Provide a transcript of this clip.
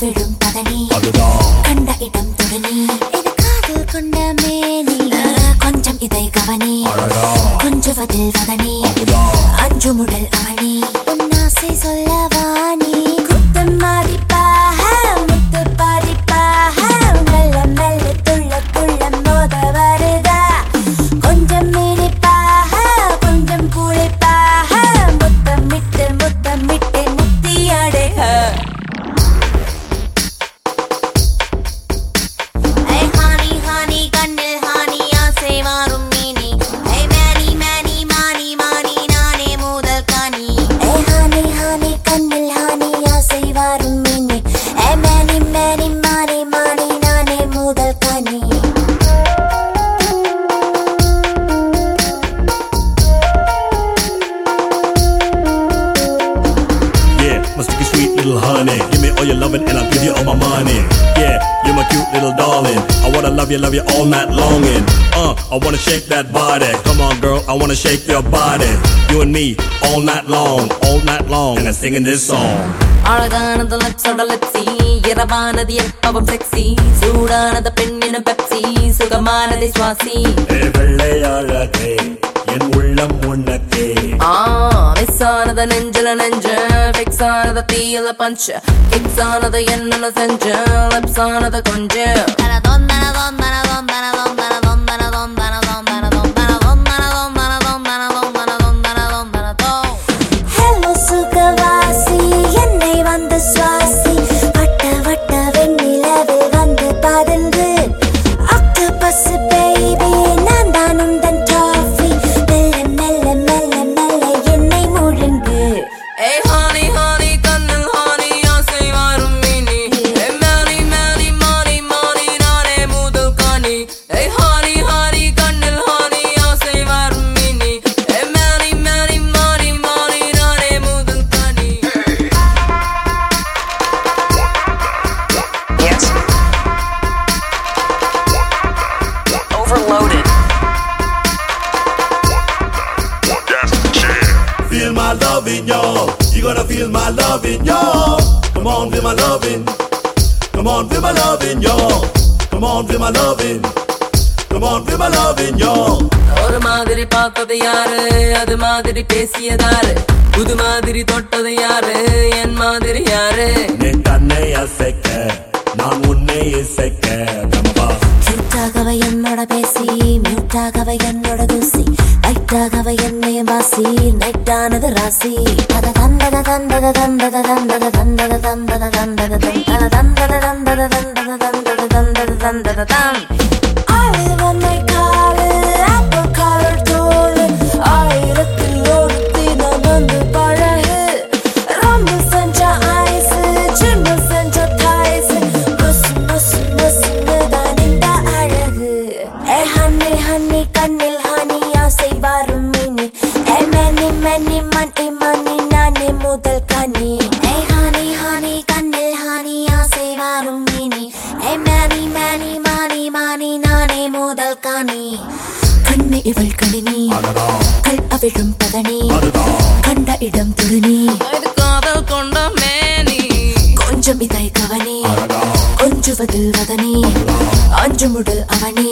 விழும் பதனி. கண்ட இடம் துடனி இது காதல் கொண்ட மேனி. கொஞ்சம் இதை கவனி. கொஞ்சுவதில் வதனி. அஞ்சு முடல் loving and I'll give you all my money. Yeah, you're my cute little darling. I wanna love you, love you all night long. And uh, I wanna shake that body. Come on, girl, I wanna shake your body. You and me all night long, all night long. And I'm singing this song. அழகானது லட்சோட லட்சி இரவானது எப்பவும் sexy சூடானது பெண்ணின Pepsi சுகமானதை சுவாசி ஏ வெள்ளை அழகே என் உள்ளம் உன்னத்தே மிஸ்ஸானத நெஞ்சல நெஞ்ச ஃபிக்ஸானத தீயில பஞ்ச கிக்ஸானத என்னென்ன செஞ்ச லெப்ஸானத கொஞ்சம் தன தொந்தன தொந்தன தொந்தன feel my loving, y'all. Come on, feel my loving. Come on, feel my loving, y'all. Come on, feel my loving. Come on, feel my loving, y'all. ஒரு மாதிரி பார்த்தது யாரு அது மாதிரி பேசியதாரு புது மாதிரி தொட்டது யாரு என் மாதிரி யாரு நீ தன்னை அசைக்க நான் உன்னை இசைக்க நம்பா Cute-ஆகவ என்னோட பேசி மியூட்டாகவ என்னோட தூசி லைட்டாகவ என்னைய வாசி நைட்டானது ராசி அத தந்தத தந்தத தந்தத தந்தத தந்தத தந்தத தந்தத தந்தத தந்தத தந்தத தந்தத தந்தத தந்தத தந்தத தந்தத ஆளில் ஏ ஹன்னி ஹன்னி கண்ணில் ஹனி ஆசை வரும் மினி ஏ மணி மணி மணி மணி நானே முதல் கனி ஏ ஹனி ஹனி கண்ணில் ஹனி ஆசை வரும் மினி ஏ மணி மணி மணி மணி நானே முதல் கனி கண்ணு இவள் கணினி கல் அவிழும் பதனி கண்ட இடம் இது காதல் கொண்ட மேனி கொஞ்சம் இதை கவனி கொஞ்சுவதில் வதனி அஞ்சு முடல் அவனி